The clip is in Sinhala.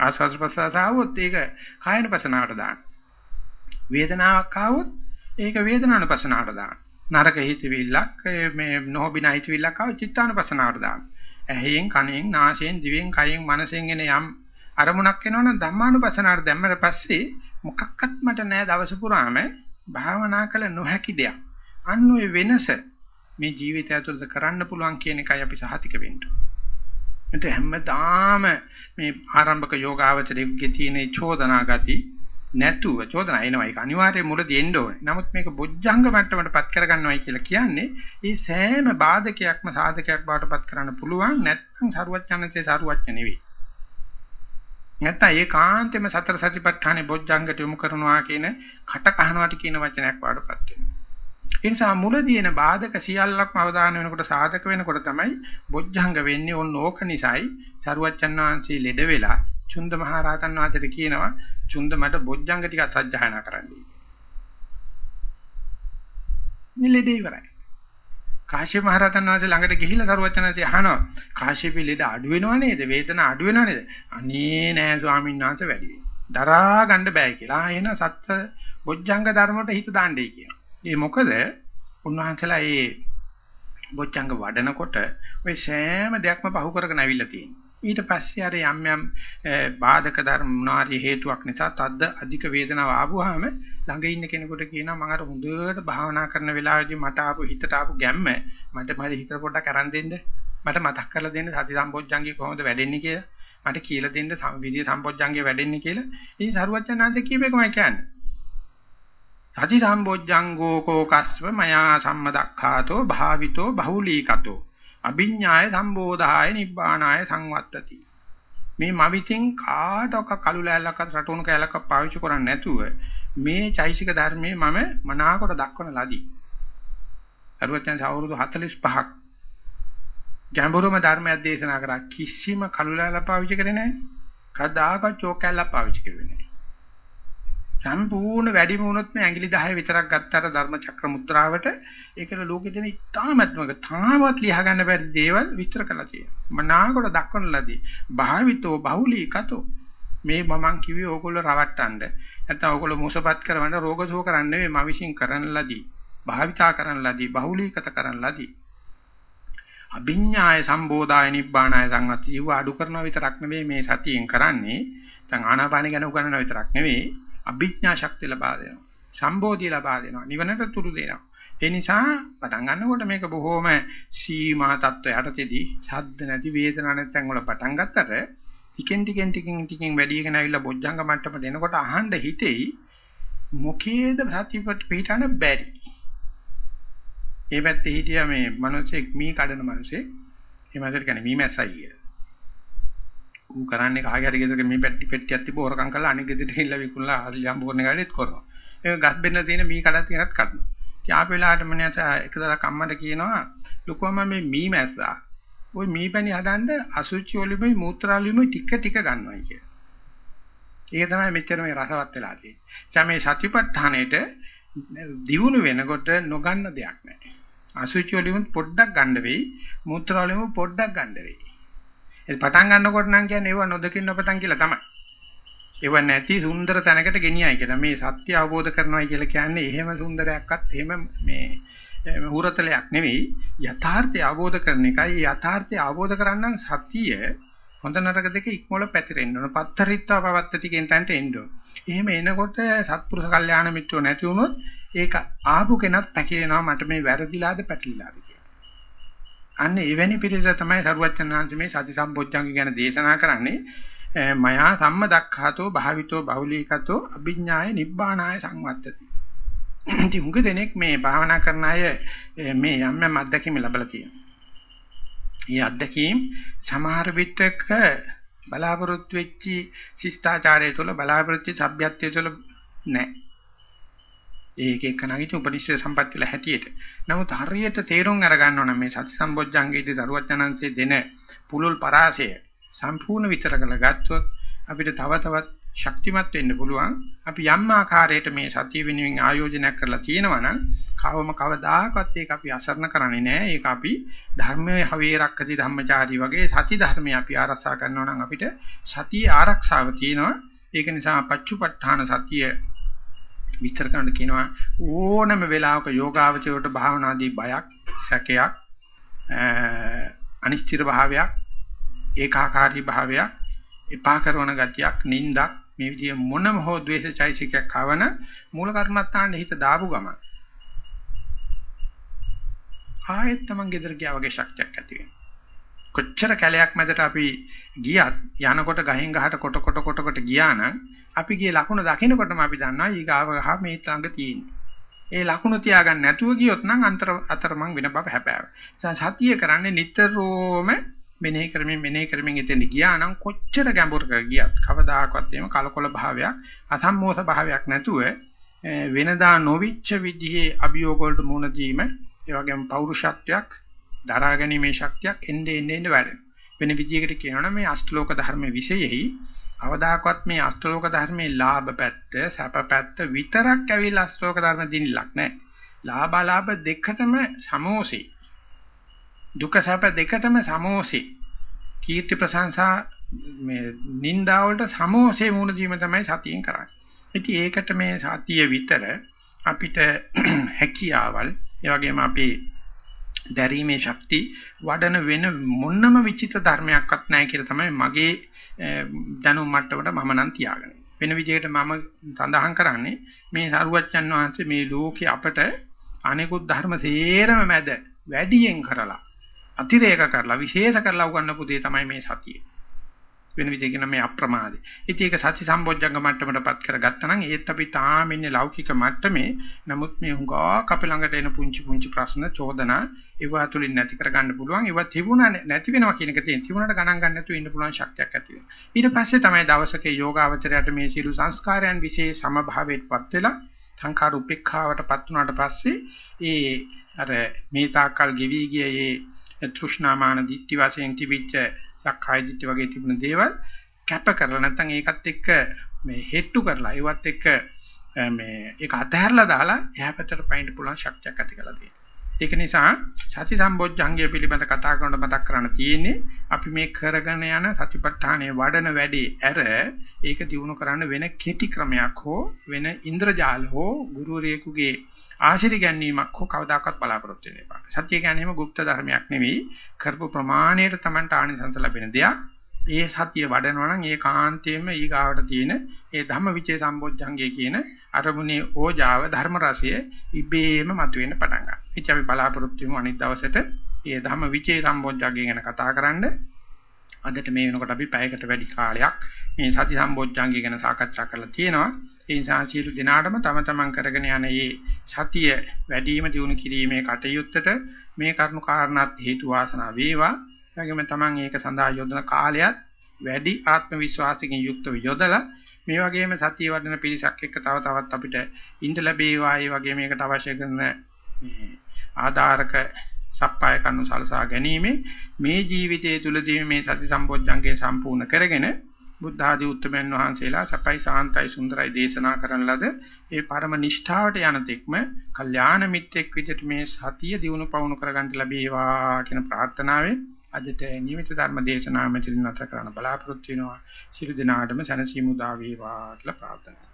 ආස්වාද ප්‍රසආස ආවොත් ඒක කායනපසනාවට දාන්න. වේදනාවක් ආවොත් ඒක වේදනානුපසනාවට දාන්න. නරක හිතවිල්ලක් මේ නොබින හිතවිල්ලක් ආව චිත්තානුපසනාවට දාන්න. ඇහෙන් කනෙන් නාසයෙන් දිවෙන් කයෙන් මනසෙන් එන යම් අරමුණක් එනවනම් ධම්මානුපසනාවට දැම්මට පස්සේ මොකක්වත් මට නෑ දවස පුරාම භාවනා කළ නොහැකි දෙයක්. අන්න ඔය වෙනස මේ ජීවිතය ඇතුළත කරන්න පුළුවන් කියන එකයි අපි සහතික වෙන්න ඕනේ. හැමදාම මේ ආරම්භක යෝගාවචරයේ තියෙන චෝදනා ගති නැතුව චෝදනා එනවා ඒක අනිවාර්යයෙන් මුලදී එන්න ඕනේ. නමුත් මේක බොජ්ජංග මට්ටමටපත් කරගන්නවයි කියලා කියන්නේ මේ සෑම බාධකයක්ම සාධකයක් බවට පත් කරන්න පුළුවන් නැත්නම් සරුවච්චන්සේ සරුවච්ච නෙවෙයි. නැත්නම් ඒකාන්තෙම සතර සතිපට්ඨානේ බොජ්ජංගට යොමු කරනවා කියන කට කහනවට කියන වචනයක් වඩපත් වෙනවා. ඒ නිසා මුලදී එන බාධක සියල්ලක්ම අවදාන වෙනකොට සාධක වෙනකොට තමයි බොජ්ජංග වෙන්නේ ඕන ඕක නිසායි සරුවච්චන් වහන්සේ ලෙඩ වෙලා චුන්ද මහ රහතන් වහන්සේට කියනවා චුන්ද මට බොජ්ජංග ටික සජ්ජායනා කරන්න. නිලෙඩේ ඉවරයි. කාශ්‍යප මහ රහතන් වහන්සේ ළඟට ගිහිල්ලා සරුවචනන්සේ අහනවා කාශ්‍යපී ලෙඩ අඩු වෙනව නේද? වේදන අඩු වෙනව නේද? අනේ නෑ ස්වාමීන් වහන්සේ වැඩි වෙයි. දරා ගන්න බෑ කියලා. ආ එහෙනම් සත්‍ය බොජ්ජංග ධර්මවලට හිත දාන්නයි කියනවා. ඒ මොකද? උන්වහන්සේලා ඒ බොජ්ජංග වඩනකොට ඔය සෑම දෙයක්ම පහු කරගෙන අවිල්ලා තියෙනවා. ඊට පස්සේ අර යම් යම් බාධක ධර්ම මොනාරි හේතුවක් නිසා තද්ද අධික වේදනාව ආවොහම ළඟ ඉන්න කෙනෙකුට කියනවා මම අර හොඳට භාවනා කරන වෙලාවේදී මට ආපු හිතට ආපු ගැම්ම මට මගේ හිතට පොඩ්ඩක් අරන් දෙන්න. මට මතක් කරලා දෙන්න සති සම්පෝඥංගේ කොහොමද වැඩෙන්නේ කියලා. මට කියලා දෙන්න විදිය සම්පෝඥංගේ වැඩෙන්නේ කියලා. ඉතින් සරුවච්චන්හන්සේ කියපේකමයි කියන්නේ. සති සම්පෝඥංගෝ කෝකස්ව මයා සම්මදක්ඛාතෝ භාවිතෝ බහුලීකතෝ අභිඥාය සම්බෝධාය නිබ්බානාය සංවත්තති. මේ මවිතින් කාටක කළු ලෑල්ලක් රටුණු කෑල්ලක් පාවිච්චි කරන්නේ නැතුව මේ චෛසික ධර්මයේ මම මනාකොට දක්වන ලදී. අරුවචන් අවුරුදු 45ක් ගැඹුරුම ධර්මයක් දේශනා කරා කිසිම කළු ලෑල්ල පාවිච්චි කරේ නැහැ. කවදාකවත් චෝක් කෑල්ලක් පාවිච්චි කරුවේ නැහැ. සම්පූර්ණ වැඩිම වුණොත් මේ ඇඟිලි 10 විතරක් ගත්තට ධර්ම චක්‍ර මුද්‍රාවට ඒකට ලෝකෙ දෙන ඉතාමත්මක තාමත් ලියා ගන්න බැරි දේවල් විස්තර කරලා තියෙනවා. මනාකොට දක්වන ලදී. භාවිතෝ බහුලීකතෝ මේ මමන් කිව්වේ ඕගොල්ලෝ රවට්ටන්න. නැත්නම් ඕගොල්ලෝ මොසපත් කරවන්න රෝගසෝ කරන්න නෙවෙයි මම විශ්ින් කරන ලදී. භාවිතා කරන ලදී. බහුලීකත කරන ලදී. අභිඥාය සම්බෝධාය නිබ්බානාය සංවති ජීව අඩු කරනවා විතරක් නෙවෙයි මේ සතියෙන් කරන්නේ. දැන් ආනාපාන ගැන උගන්වනවා විතරක් නෙවෙයි අභිඥා ශක්තිය ලබා දෙනවා. සම්බෝධිය ලබා දෙනවා. නිවනට තුරු දෙනවා. ඒ නිසා පටන් ගන්නකොට මේක බොහොම සීමා තත්ත්වයට යටතේදී ශබ්ද නැති වේදනා නැත්නම් වල පටන් ගත්තට ටිකෙන් ටිකෙන් ටිකෙන් ටිකෙන් වැඩිගෙන ඇවිල්ලා බොජ්ජංග මට්ටමට එනකොට අහන්න හිතෙයි මොකේද සතිපට පිටාන බැරි. ඒ පැත්තේ හිටියා මේ මිනිස්සෙක් මී කඩන මිනිස්සෙක්. ඒ මාසෙට කියන්නේ මී මැස්සයි කියලා. ඌ කරන්නේ කාගේ හරි ගෙදරක මේ පැටි පෙට්ටියක් තිබ්බ හොරකම් කරලා අනිත් ගෙදරට ගිහිල්ලා විකුණලා හරියම් බොරණ ගාලෙත් කරනවා. ඒක ගස් බෙන්න තියෙන මී කඩක් තියෙනත් කඩනවා. ඉතින් ආපු වෙලාවට මම එකදා කම්මට කියනවා ලොකුවම මේ මී මැස්සා. ওই මී පැණි හදන්න අසුචි ඔලිමුයි මූත්‍රාලිමුයි ටික ටික ගන්නවයි කිය. ඒක තමයි මෙච්චර මේ රසවත් වෙලා තියෙන්නේ. මේ සත්‍යපට්ඨානෙට දියුණු වෙනකොට නොගන්න දෙයක් නැහැ. අසුචි ඔලිමුත් පොඩ්ඩක් ගන්න වෙයි මූත්‍රාලිමු පොඩ්ඩක් ගන්න වෙයි. ඒ පටන් ගන්නකොට නම් කියන්නේ ඒව නොදකින් නොපතන් කියලා තමයි. ඒව නැති සුන්දර තැනකට ගෙනියයි කියලා. මේ සත්‍ය අවබෝධ කරනවායි කියලා කියන්නේ එහෙම සුන්දරයක්වත් එහෙම මේ හුරතලයක් නෙවෙයි. යථාර්ථය අවබෝධ කරන එකයි. යථාර්ථය අවබෝධ කරගන්න සතිය හොඳ නරක දෙක ඉක්මවල පැතිරෙන්න ඕන. පත්තරිත්වා පවත්තති කියන තැනට එන්න ඕන. එහෙම එනකොට සත්පුරුෂ කල්යාණ මිත්‍රෝ නැති වුණොත් ඒක ආපු කෙනත් පැකිලෙනවා මට මේ වැරදිලාද පැටලිලාද අන්න එවැනි පිරිස තමයි සරුවච්චන්හන්සේ මේ සති සම්පොච්චංග ගැන දේශනා කරන්නේ මයා සම්මදක්ඛාතෝ භාවිතෝ බහුලීකතෝ අභිඥාය නිබ්බානාය සංවත්තති. ඉතින් මුග දෙනෙක් මේ භාවනා කරන අය මේ යම් යම් අත්දැකීම් ලැබලා තියෙනවා. මේ අත්දැකීම් සමහර විටක බලාපොරොත්තු වෙච්චි ශිෂ්ටාචාරය තුළ බලාපොරොත්තු සભ્યත්වය තුළ නැහැ. ඒක එක්කනගේ උපනිෂේ සම්පත් වල හැටියට. නමුත් හරියට තේරුම් අරගන්න ඕන මේ සති සම්බොජ්ජංගේදී දරුවචනන්සේ දෙන පුලුල් පරාසය සම්පූර්ණ විතර කරලා ගත්තොත් අපිට තව තවත් ශක්තිමත් වෙන්න පුළුවන්. අපි යම් ආකාරයකට මේ සතිය වෙනුවෙන් ආයෝජනයක් කරලා තියෙනවා නම් කවම කවදාකවත් ඒක අපි අසරණ කරන්නේ නැහැ. ඒක අපි ධර්මයේ හවේ රක්කති ධම්මචාරී වගේ සති ධර්මයේ අපි ආරක්ෂා කරනවා නම් අපිට සතියේ ආරක්ෂාව තියෙනවා. ඒක නිසා පච්චුපට්ඨාන සතිය විස්තර කරන්න කියනවා ඕනම වෙලාවක යෝගාවචරයට භාවනාදී බයක්, සැකයක්, අනිශ්චිත භාවයක්, ඒකාකාරී භාවයක්, එපා කරන ගතියක්, නිින්දක් මේ විදිය මොනම හෝ ද්වේෂචෛසිකයක් ආවන මූල කර්මත්තාන්න හිත දාපු ගමන් ආයෙත් Taman ගෙදර ගියා වගේ ශක්තියක් ඇති වෙනවා. කොච්චර කැලයක් මැදට අපි ගියත් යනකොට ගහෙන් ගහට කොට කොට කොට කොට ගියා නම් අපි ගියේ ලකුණ දකින්නකොටම අපි දන්නවා ඊගාව ගහ මේ ළඟ තියෙන්නේ. ඒ ලකුණ තියාගන්න නැතුව ගියොත් නම් අන්තර අතරමං වෙන බව හැබෑව. සතිය කරන්නේ නිතරම මෙනෙහි කරමින් මෙනෙහි කරමින් ඉතින් ගියා නම් කොච්චර ගැඹුරක ගියත් කවදාකවත් එහෙම කලකොල භාවයක් අසම්මෝස භාවයක් නැතුව වෙනදා නොවිච්ච විදිහේ අභියෝග වලට මුහුණ දීම ඒ වගේම පෞරුෂත්වයක් දරා ගැනීමේ ශක්තියක් එන්නේ එන්නේ එන්නේ වැඩෙනවා. වෙන විදිහකට කියනවනම් මේ අෂ්ටලෝක ධර්මයේ විශේෂෙහි අවදාකවත් මේ අෂ්ටලෝක ධර්මයේ ලාභ පැත්ත, සැප පැත්ත විතරක් ඇවිල්ලා අෂ්ටලෝක ධර්ම දිනිලක් නැහැ. ලාභාලාභ දෙකටම සමෝසී. දුක සැප දෙකටම සමෝසී. කීර්ති ප්‍රශංසා මේ නින්දා වලට සමෝසේ මුණ දීම තමයි සතියෙන් කරන්නේ. ඉතින් ඒකට මේ සතිය විතර අපිට හැකියාවල් ඒ වගේම අපේ දැරීමේ ශක්ති වඩන වෙන මොනම විචිත ධර්මයක්වත් නැහැ කියලා තමයි මගේ දැනුම් මට්ටමට මම නම් තියාගන්නේ. වෙන විදිහකට මම සඳහන් කරන්නේ මේ සරුවච්චන් වහන්සේ මේ ලෝකේ අපට අනෙකුත් ධර්ම සේරම මැද වැඩියෙන් කරලා අතිරේක කරලා විශේෂ කරලා උගන්වපු දේ තමයි මේ සතිය. වෙන විදිහකින් මේ අප්‍රමාදේ. ඉතින් ඒක සති සම්බොජ්ජංග මට්ටමටපත් කරගත්තා නම් ඒත් අපි තාම ඉන්නේ ලෞකික මට්ටමේ. නමුත් මේ හුඟා අපේ ළඟට එන පුංචි පුංචි ප්‍රශ්න චෝදනා ඒවා තුලින් නැති කරගන්න පුළුවන්. ඒවා තිබුණා නැති වෙනවා කියන එක තියෙන. තිබුණාට ගණන් ගන්න නැතුව ඉන්න පුළුවන් ශක්තියක් ඇති වෙනවා. ඊට පස්සේ තමයි දවසක යෝගාවචරයට මේ සියලු සංස්කාරයන් વિશે සමභාවයටපත් වෙලා සංඛාර උපේක්ඛාවටපත් වුණාට පස්සේ ඒ අර මේ තාක්කල් ගෙවි ගිය ඒ තෘෂ්ණාමාන දිට්ඨි වශයෙන් තිබිච්ච සක්කාය දිට්ඨි වගේ තිබුණ දේවල් කැප කරලා නැත්නම් ඒකත් එක්ක මේ හෙට්ටු කරලා ඒවත් එක්ක මේ ඒක අතහැරලා දාලා එහා පැත්තට පයින්න පුළුවන් ශක්තියක් ඇති කරලා තියෙනවා. ඒක නිසා සති සම්බොජ්ජංගය පිළිබඳ කතා කරනකොට මතක් කරන්න තියෙන්නේ අපි මේ කරගෙන යන සතිපට්ඨානයේ වඩන වැඩේ ඇර ඒක දිනු කරන්න වෙන කෙටි ක්‍රමයක් හෝ වෙන ඉන්ද්‍රජාල හෝ ගුරුවරයෙකුගේ ආශිර්ය ගැනීමක් හෝ කවදාකවත් බලාපොරොත්තු වෙන්න එපා. සත්‍ය කියන්නේ එහෙම গুপ্ত ධර්මයක් නෙවෙයි. කරපු ප්‍රමාණයට Tamanට ආනිසංස ලැබෙන දෙයක්. ඒ සතිය වඩනවා නම් ඒ කාන්තේම ඊගාවට තියෙන ඒ ධම්මවිචේ සම්බොජ්ජංගය කියන අරමුණේ ඕජාව ධර්ම රසය ඉබේම මතුවෙන්න පටන් ගන්නවා. ඉතින් අපි බලාපොරොත්තු වෙමු අනිත් දවසට මේ ධම්මවිචේ සම්බොජ්ජංගය ගැන කතා කරන්න. අදට මේ වෙනකොට අපි පැයකට වැඩි කාලයක් මේ සති සම්බොජ්ජංගය ගැන සාකච්ඡා කරලා තියෙනවා. ඒ නිසා සියලු දිනාටම තම තමන් කරගෙන යන මේ සතිය වැඩිම දියුණු කිරීමේ කටයුත්තට මේ කරුණු කාරණාත් හේතු වාසනා වේවා. එවැගේම තමන් ඒක සඳහා යොදන කාලයත් වැඩි ආත්ම විශ්වාසකින් යුක්තව යොදලා මේ වගේම සතිය වඩන පිරිසක් එක්ක තව තවත් අපිට ඉඳ ලැබේවා. ඒ වගේ මේකට අවශ්‍ය කරන ආධාරක සප්පාය කන්නු සලසා ගැනීම මේ ජීවිතයේ තුලදී මේ සති සම්පෝඥංගේ සම්පූර්ණ කරගෙන බුද්ධ ආදී උත්තමයන් වහන්සේලා සපයි සාන්තයි සුන්දරයි දේශනා කරන ලද ඒ පරම නිෂ්ඨාවට යන තෙක්ම කල්යාණ මිත්‍රෙක් විදිහට මේ සතිය දිනු පවුණු කරගන්න ලැබේවා කියන ප්‍රාර්ථනාවෙන් අදට නියමිත ධර්ම දේශනාව මෙතනින් නැතර කරන්න බලාපොරොත්තු වෙනවා. සියලු දෙනාටම සැනසීම උදා වේවා කියලා ප්‍රාර්ථනා